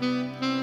Mm-hmm.